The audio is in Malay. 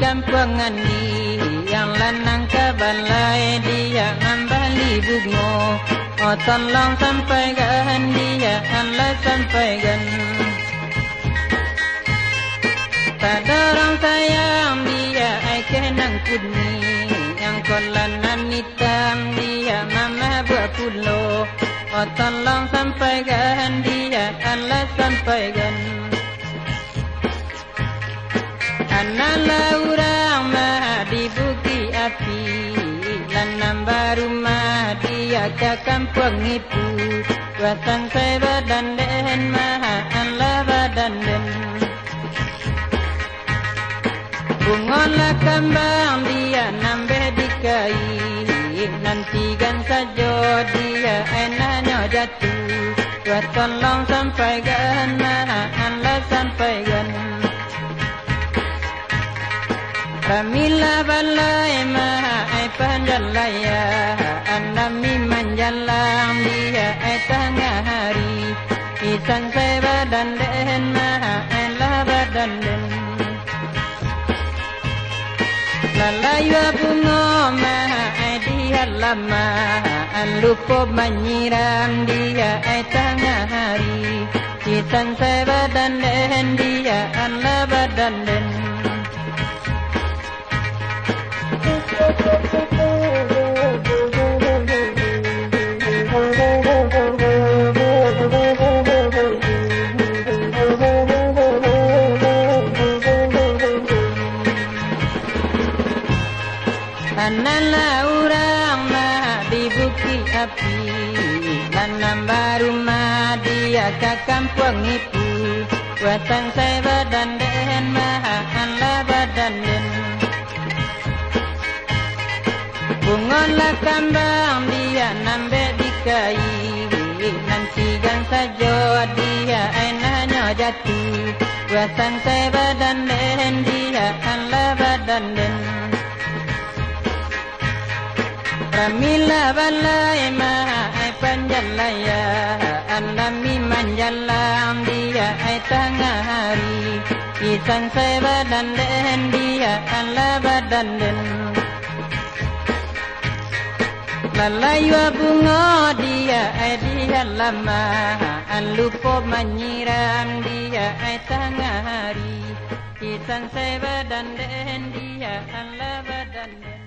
kampungan ni Yang lanang ke balai dia Ambali bungo Oh tolong sampai gan dia Alah sampai gan Tak orang sayang. Dia Ay kenang kudni Yang kolanan hitam. Dia Mama buat puluh Oh tolong sampai gan dia Alah sampai gan Anak Lanam baru mah dia ke kampung itu Wasan saya badan den mah Allah badan den. Bungolah kembang dia nambah dikai Nanti kan saja dia enaknya jatuh. Tuhan tolong sampaikan mah Allah sampaikan Pamila balai maha ai panjalaya Anami manjalang dia ai tengah hari. Isan saya badan den maha ai lah badan den Lalayu bunga ai dia lama lupa menyiram dia ai tengah hari. Isan saya badan den dia an lah badan den Anala orang mah di bukit api. Nanam baru mah dia ke kampung itu. Watan saya badan den mah Allah badan den Bungolah kambang dia nambe dikai. Nanti gang saja dia enaknya jatuh. Watan saya badan den dia Allah badan den Ramila balai maha ai panjalaya Alami manjalam dia ai tengah hari. Isan saya badan den dia Allah badan den Lalayu bunga dia ai dia lama An lupa menyiram dia ai tengah hari. Isan saya badan den dia Allah badan den